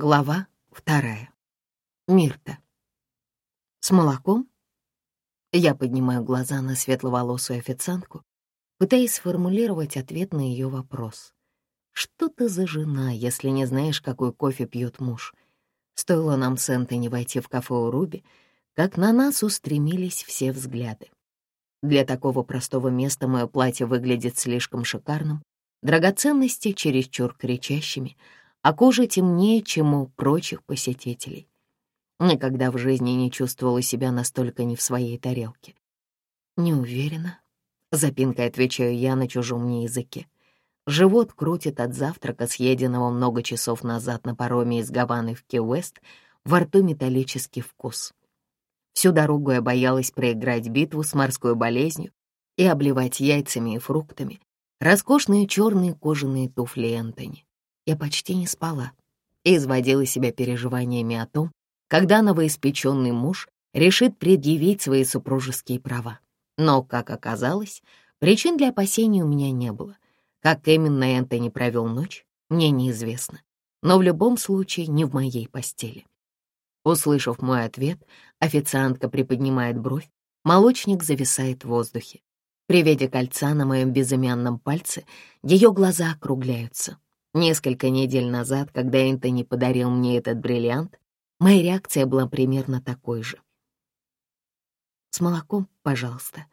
Глава вторая. Мирта. С молоком? Я поднимаю глаза на светловолосую официантку, пытаясь сформулировать ответ на ее вопрос. Что ты за жена, если не знаешь, какой кофе пьет муж? Стоило нам с Энтони войти в кафе у Руби, как на нас устремились все взгляды. Для такого простого места мое платье выглядит слишком шикарным, драгоценности чересчур кричащими — а кожа темнее, чем у прочих посетителей. Никогда в жизни не чувствовала себя настолько не в своей тарелке. «Не уверена», — запинкой отвечаю я на чужом мне языке. Живот крутит от завтрака, съеденного много часов назад на пароме из Гаваны в Ки-Уэст, во рту металлический вкус. Всю дорогу я боялась проиграть битву с морской болезнью и обливать яйцами и фруктами роскошные черные кожаные туфли Энтони я почти не спала и изводила себя переживаниями о том, когда новоиспеченный муж решит предъявить свои супружеские права. Но, как оказалось, причин для опасений у меня не было. Как именно Энтони провел ночь, мне неизвестно, но в любом случае не в моей постели. Услышав мой ответ, официантка приподнимает бровь, молочник зависает в воздухе. При виде кольца на моем безымянном пальце ее глаза округляются. Несколько недель назад, когда Энтони подарил мне этот бриллиант, моя реакция была примерно такой же. «С молоком, пожалуйста».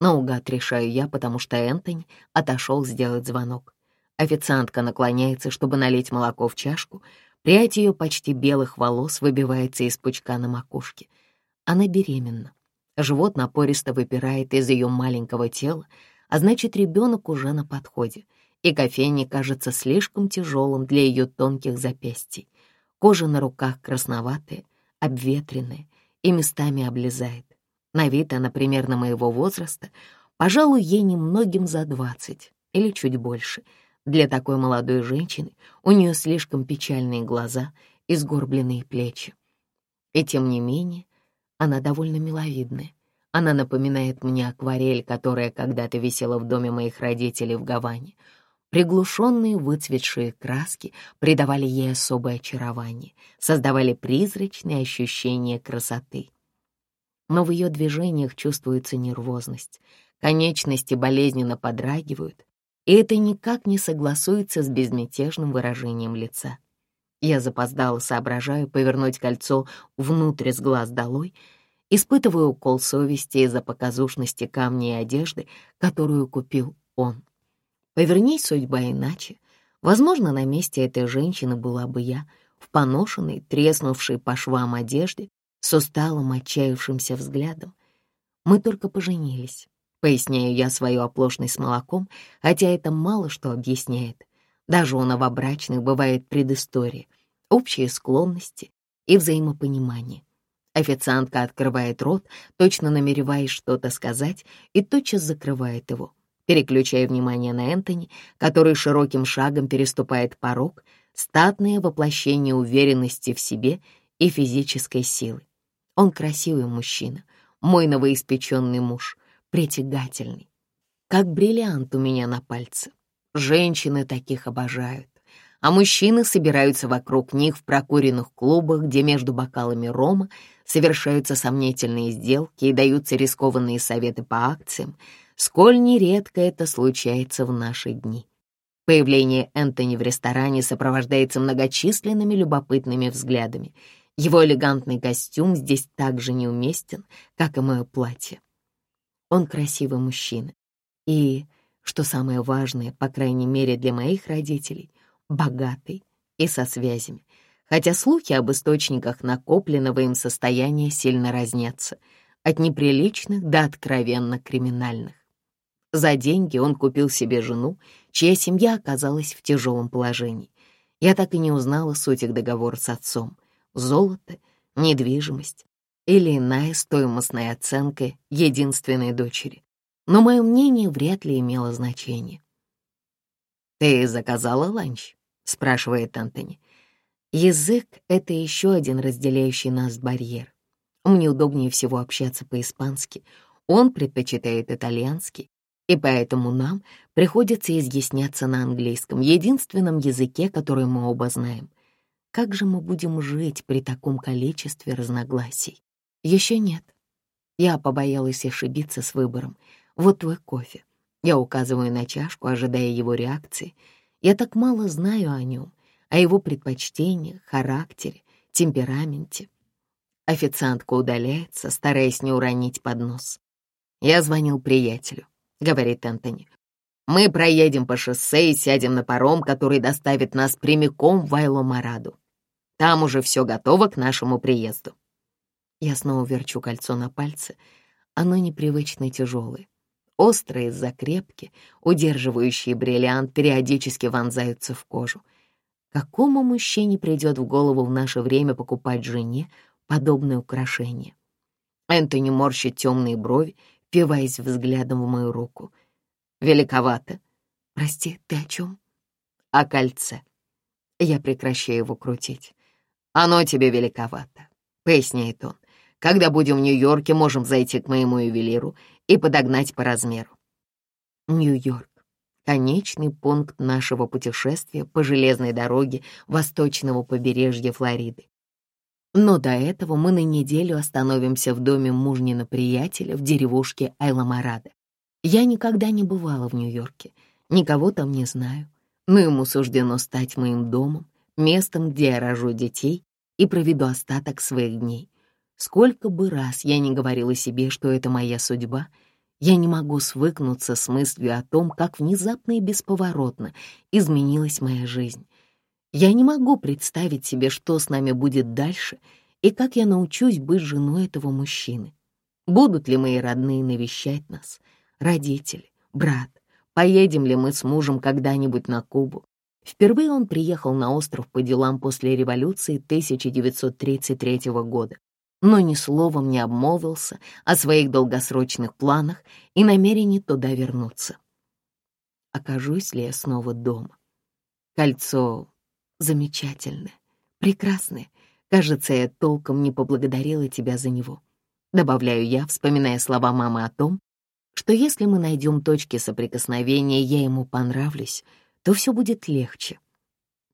Наугад решаю я, потому что Энтони отошел сделать звонок. Официантка наклоняется, чтобы налить молоко в чашку. Прядь ее почти белых волос выбивается из пучка на макушке. Она беременна. Живот напористо выпирает из ее маленького тела, а значит, ребенок уже на подходе — и кофейник кажется слишком тяжелым для ее тонких запястий. Кожа на руках красноватая, обветренная и местами облезает. На вид она примерно моего возраста, пожалуй, ей немногим за двадцать или чуть больше. Для такой молодой женщины у нее слишком печальные глаза и сгорбленные плечи. И тем не менее, она довольно миловидная. Она напоминает мне акварель, которая когда-то висела в доме моих родителей в Гаване — Приглушенные выцветшие краски придавали ей особое очарование, создавали призрачные ощущения красоты. Но в ее движениях чувствуется нервозность, конечности болезненно подрагивают, и это никак не согласуется с безмятежным выражением лица. Я запоздало соображаю повернуть кольцо внутрь с глаз долой, испытываю укол совести из-за показушности камня и одежды, которую купил он. Повернись судьба иначе. Возможно, на месте этой женщины была бы я, в поношенной, треснувшей по швам одежде, с усталым, отчаявшимся взглядом. Мы только поженились. Поясняю я свою оплошность с молоком, хотя это мало что объясняет. Даже у новобрачных бывает предыстория, общие склонности и взаимопонимание. Официантка открывает рот, точно намереваясь что-то сказать, и тотчас закрывает его переключая внимание на Энтони, который широким шагом переступает порог, статное воплощение уверенности в себе и физической силы. Он красивый мужчина, мой новоиспеченный муж, притягательный. Как бриллиант у меня на пальце. Женщины таких обожают. А мужчины собираются вокруг них в прокуренных клубах, где между бокалами рома совершаются сомнительные сделки и даются рискованные советы по акциям — сколь нередко это случается в наши дни. Появление Энтони в ресторане сопровождается многочисленными любопытными взглядами. Его элегантный костюм здесь так же неуместен, как и мое платье. Он красивый мужчина. И, что самое важное, по крайней мере для моих родителей, богатый и со связями. Хотя слухи об источниках накопленного им состояния сильно разнятся, от неприличных до откровенно криминальных. За деньги он купил себе жену, чья семья оказалась в тяжелом положении. Я так и не узнала суть их договора с отцом. Золото, недвижимость или иная стоимостная оценка единственной дочери. Но мое мнение вряд ли имело значение. «Ты заказала ланч?» — спрашивает Антони. Язык — это еще один разделяющий нас барьер. Мне удобнее всего общаться по-испански. Он предпочитает итальянский, и поэтому нам приходится изъясняться на английском, единственном языке, который мы оба знаем. как же мы будем жить при таком количестве разногласий? Еще нет. Я побоялась ошибиться с выбором. Вот твой кофе. Я указываю на чашку, ожидая его реакции. Я так мало знаю о нем, о его предпочтениях, характере, темпераменте. Официантка удаляется, стараясь не уронить поднос. «Я звонил приятелю», — говорит Энтони. «Мы проедем по шоссе и сядем на паром, который доставит нас прямиком в Айло-Мараду. Там уже все готово к нашему приезду». Я снова верчу кольцо на пальце. Оно непривычно тяжелое. Острые закрепки, удерживающие бриллиант, периодически вонзаются в кожу. Какому мужчине придет в голову в наше время покупать жене подобное украшение? Энтони морщит темные брови, впиваясь взглядом в мою руку. Великовато. Прости, ты о чем? О кольце. Я прекращаю его крутить. Оно тебе великовато, поясняет он. Когда будем в Нью-Йорке, можем зайти к моему ювелиру и подогнать по размеру. Нью-Йорк — конечный пункт нашего путешествия по железной дороге восточного побережья Флориды. Но до этого мы на неделю остановимся в доме мужнина приятеля в деревушке Айламарада. Я никогда не бывала в Нью-Йорке, никого там не знаю, но ему суждено стать моим домом, местом, где я рожу детей и проведу остаток своих дней. Сколько бы раз я не говорила себе, что это моя судьба, я не могу свыкнуться с мыслью о том, как внезапно и бесповоротно изменилась моя жизнь. Я не могу представить себе, что с нами будет дальше и как я научусь быть женой этого мужчины. Будут ли мои родные навещать нас, родители, брат, поедем ли мы с мужем когда-нибудь на Кубу. Впервые он приехал на остров по делам после революции 1933 года но ни словом не обмолвился о своих долгосрочных планах и намерении туда вернуться. Окажусь ли я снова дома? Кольцо замечательное, прекрасное. Кажется, я толком не поблагодарила тебя за него. Добавляю я, вспоминая слова мамы о том, что если мы найдем точки соприкосновения, я ему понравлюсь, то все будет легче.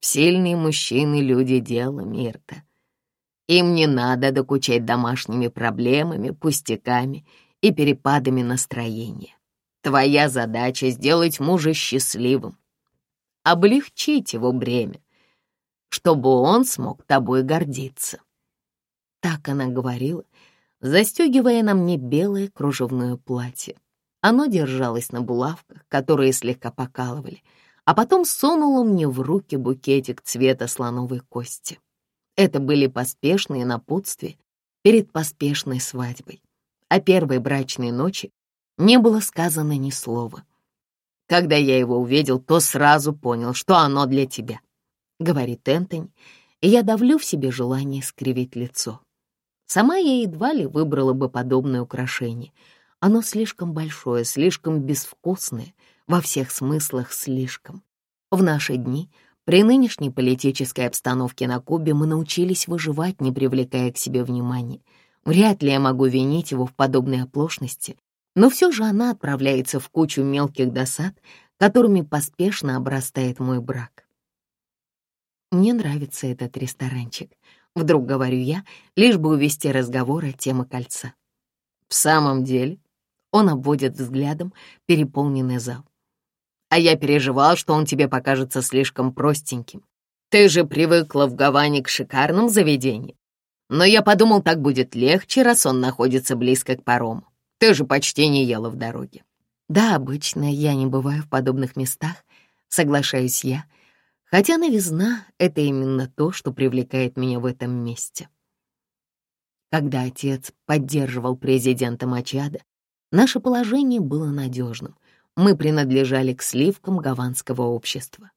Сильные мужчины — люди дела, Мирта. Им не надо докучать домашними проблемами, пустяками и перепадами настроения. Твоя задача — сделать мужа счастливым, облегчить его бремя, чтобы он смог тобой гордиться. Так она говорила, застегивая на мне белое кружевное платье. Оно держалось на булавках, которые слегка покалывали, а потом сунула мне в руки букетик цвета слоновой кости. Это были поспешные напутствия перед поспешной свадьбой. О первой брачной ночи не было сказано ни слова. Когда я его увидел, то сразу понял, что оно для тебя, — говорит Энтони, и я давлю в себе желание скривить лицо. Сама я едва ли выбрала бы подобное украшение. Оно слишком большое, слишком безвкусное, во всех смыслах слишком. В наши дни — при нынешней политической обстановке на Кубе мы научились выживать, не привлекая к себе внимания. Вряд ли я могу винить его в подобной оплошности, но все же она отправляется в кучу мелких досад, которыми поспешно обрастает мой брак. Мне нравится этот ресторанчик. Вдруг говорю я, лишь бы увести разговор от темы кольца. В самом деле, он обводит взглядом переполненный зал а я переживал, что он тебе покажется слишком простеньким. Ты же привыкла в Гаване к шикарным заведениям. Но я подумал, так будет легче, раз он находится близко к парому. Ты же почти не ела в дороге. Да, обычно я не бываю в подобных местах, соглашаюсь я, хотя новизна — это именно то, что привлекает меня в этом месте. Когда отец поддерживал президента Мачада, наше положение было надежным — мы принадлежали к сливкам гаванского общества.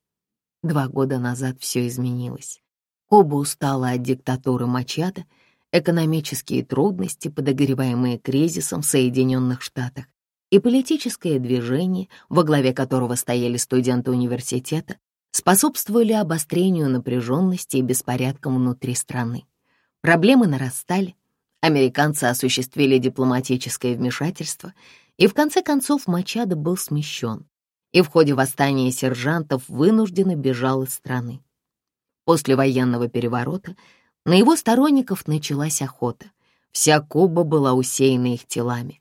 Два года назад все изменилось. Куба устала от диктатуры Мачада, экономические трудности, подогреваемые кризисом в Соединенных Штатах, и политическое движение, во главе которого стояли студенты университета, способствовали обострению напряженности и беспорядкам внутри страны. Проблемы нарастали, американцы осуществили дипломатическое вмешательство — и в конце концов Мачадо был смещен, и в ходе восстания сержантов вынужденно бежал из страны. После военного переворота на его сторонников началась охота. Вся Куба была усеяна их телами.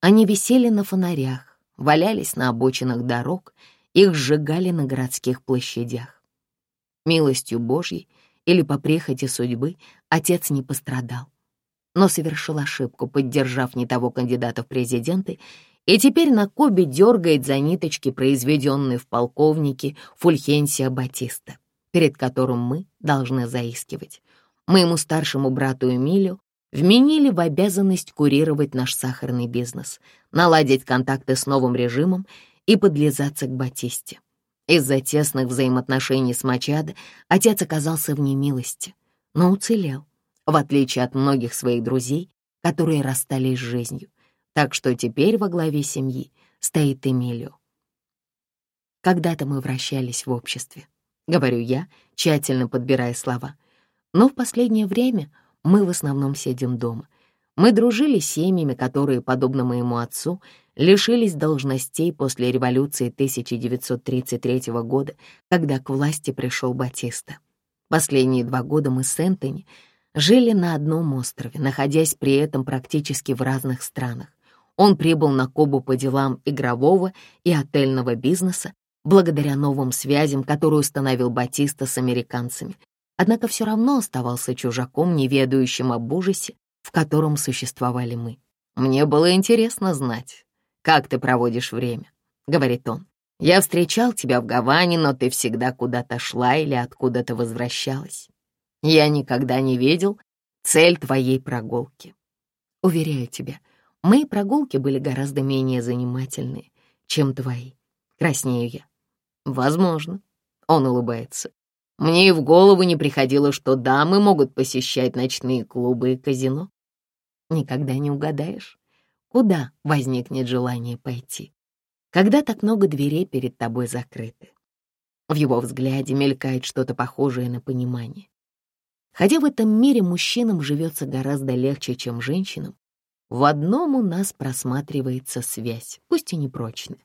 Они висели на фонарях, валялись на обочинах дорог, их сжигали на городских площадях. Милостью Божьей или по прихоти судьбы отец не пострадал, но совершил ошибку, поддержав не того кандидата в президенты, и теперь на Кубе дергает за ниточки, произведенные в полковнике Фульхенсия Батиста, перед которым мы должны заискивать. Моему старшему брату Эмилию вменили в обязанность курировать наш сахарный бизнес, наладить контакты с новым режимом и подлизаться к Батисте. Из-за тесных взаимоотношений с Мачадо отец оказался в немилости, но уцелел, в отличие от многих своих друзей, которые расстались с жизнью. Так что теперь во главе семьи стоит Эмилио. Когда-то мы вращались в обществе, говорю я, тщательно подбирая слова. Но в последнее время мы в основном сидим дома. Мы дружили с семьями, которые, подобно моему отцу, лишились должностей после революции 1933 года, когда к власти пришел Батиста. Последние два года мы с Энтони жили на одном острове, находясь при этом практически в разных странах. Он прибыл на Кубу по делам игрового и отельного бизнеса, благодаря новым связям, которые установил Батиста с американцами. Однако все равно оставался чужаком, не ведающим об ужасе, в котором существовали мы. Мне было интересно знать, как ты проводишь время», — говорит он. «Я встречал тебя в Гаване, но ты всегда куда-то шла или откуда-то возвращалась. Я никогда не видел цель твоей прогулки. Уверяю тебя, мои прогулки были гораздо менее занимательные, чем твои. Краснею я. Возможно. Он улыбается. Мне и в голову не приходило, что дамы могут посещать ночные клубы и казино. Никогда не угадаешь. Куда возникнет желание пойти, когда так много дверей перед тобой закрыты? В его взгляде мелькает что-то похожее на понимание. Хотя в этом мире мужчинам живется гораздо легче, чем женщинам, в одном у нас просматривается связь, пусть и непрочная.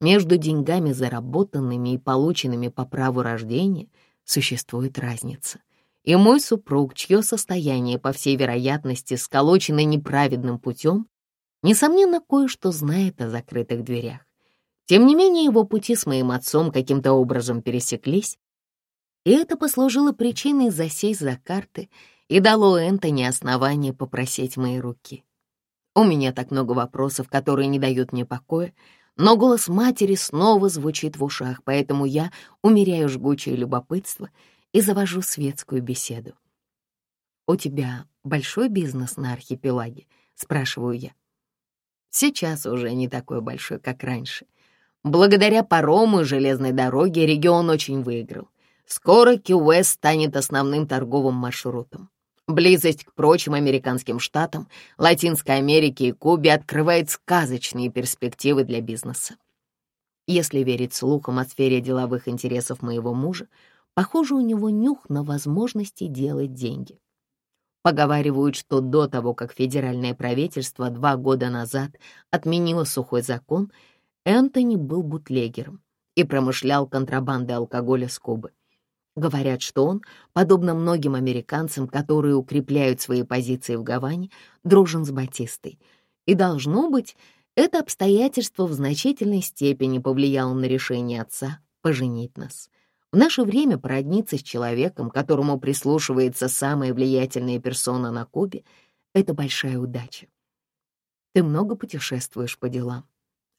Между деньгами, заработанными и полученными по праву рождения, существует разница и мой супруг, чье состояние, по всей вероятности, сколочено неправедным путем, несомненно, кое-что знает о закрытых дверях. Тем не менее, его пути с моим отцом каким-то образом пересеклись, и это послужило причиной засесть за карты и дало Энтони основание попросить мои руки. У меня так много вопросов, которые не дают мне покоя, но голос матери снова звучит в ушах, поэтому я умеряю жгучее любопытство — и завожу светскую беседу. «У тебя большой бизнес на архипелаге?» — спрашиваю я. Сейчас уже не такой большой, как раньше. Благодаря парому и железной дороге регион очень выиграл. Скоро Ки-Уэст станет основным торговым маршрутом. Близость к прочим американским штатам, Латинской Америке и Кубе открывает сказочные перспективы для бизнеса. Если верить слухам о сфере деловых интересов моего мужа, Похоже, у него нюх на возможности делать деньги. Поговаривают, что до того, как федеральное правительство два года назад отменило сухой закон, Энтони был бутлегером и промышлял контрабандой алкоголя с Кубы. Говорят, что он, подобно многим американцам, которые укрепляют свои позиции в Гаване, дружен с Батистой. И, должно быть, это обстоятельство в значительной степени повлияло на решение отца поженить нас. В наше время породниться с человеком, которому прислушивается самая влиятельная персона на Кубе, — это большая удача. Ты много путешествуешь по делам?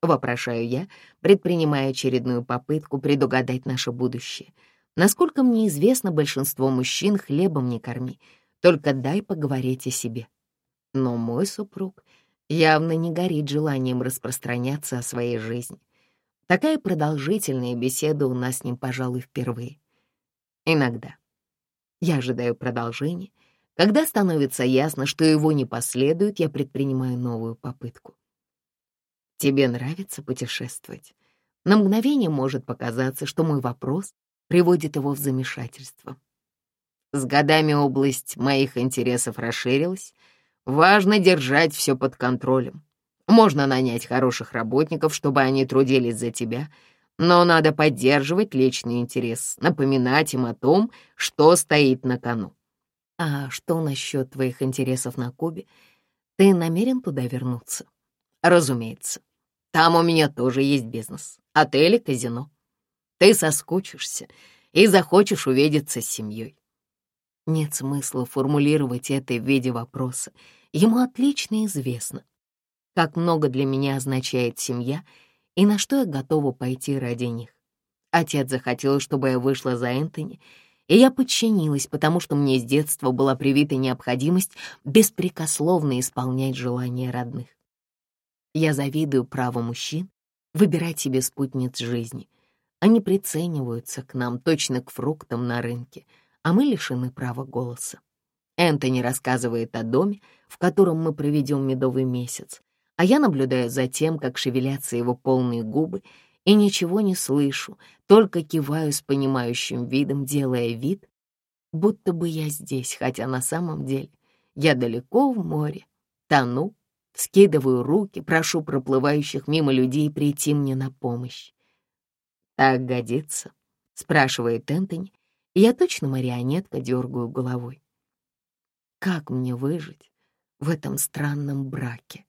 Вопрошаю я, предпринимая очередную попытку предугадать наше будущее. Насколько мне известно, большинство мужчин хлебом не корми, только дай поговорить о себе. Но мой супруг явно не горит желанием распространяться о своей жизни. Такая продолжительная беседа у нас с ним, пожалуй, впервые. Иногда. Я ожидаю продолжения. Когда становится ясно, что его не последует, я предпринимаю новую попытку. Тебе нравится путешествовать? На мгновение может показаться, что мой вопрос приводит его в замешательство. С годами область моих интересов расширилась. Важно держать все под контролем. Можно нанять хороших работников, чтобы они трудились за тебя, Но надо поддерживать личный интерес, напоминать им о том, что стоит на кону. А что насчет твоих интересов на Кубе? Ты намерен туда вернуться? Разумеется. Там у меня тоже есть бизнес. Отели, казино. Ты соскучишься и захочешь увидеться с семьей. Нет смысла формулировать это в виде вопроса. Ему отлично известно, как много для меня означает семья и на что я готова пойти ради них. Отец захотел, чтобы я вышла за Энтони, и я подчинилась, потому что мне с детства была привита необходимость беспрекословно исполнять желания родных. Я завидую праву мужчин выбирать себе спутниц жизни. Они прицениваются к нам точно к фруктам на рынке, а мы лишены права голоса. Энтони рассказывает о доме, в котором мы проведем медовый месяц, а я наблюдаю за тем, как шевелятся его полные губы, и ничего не слышу, только киваю с понимающим видом, делая вид, будто бы я здесь, хотя на самом деле я далеко в море, тону, скидываю руки, прошу проплывающих мимо людей прийти мне на помощь. «Так годится?» — спрашивает Энтони, я точно марионетка дергаю головой. Как мне выжить в этом странном браке?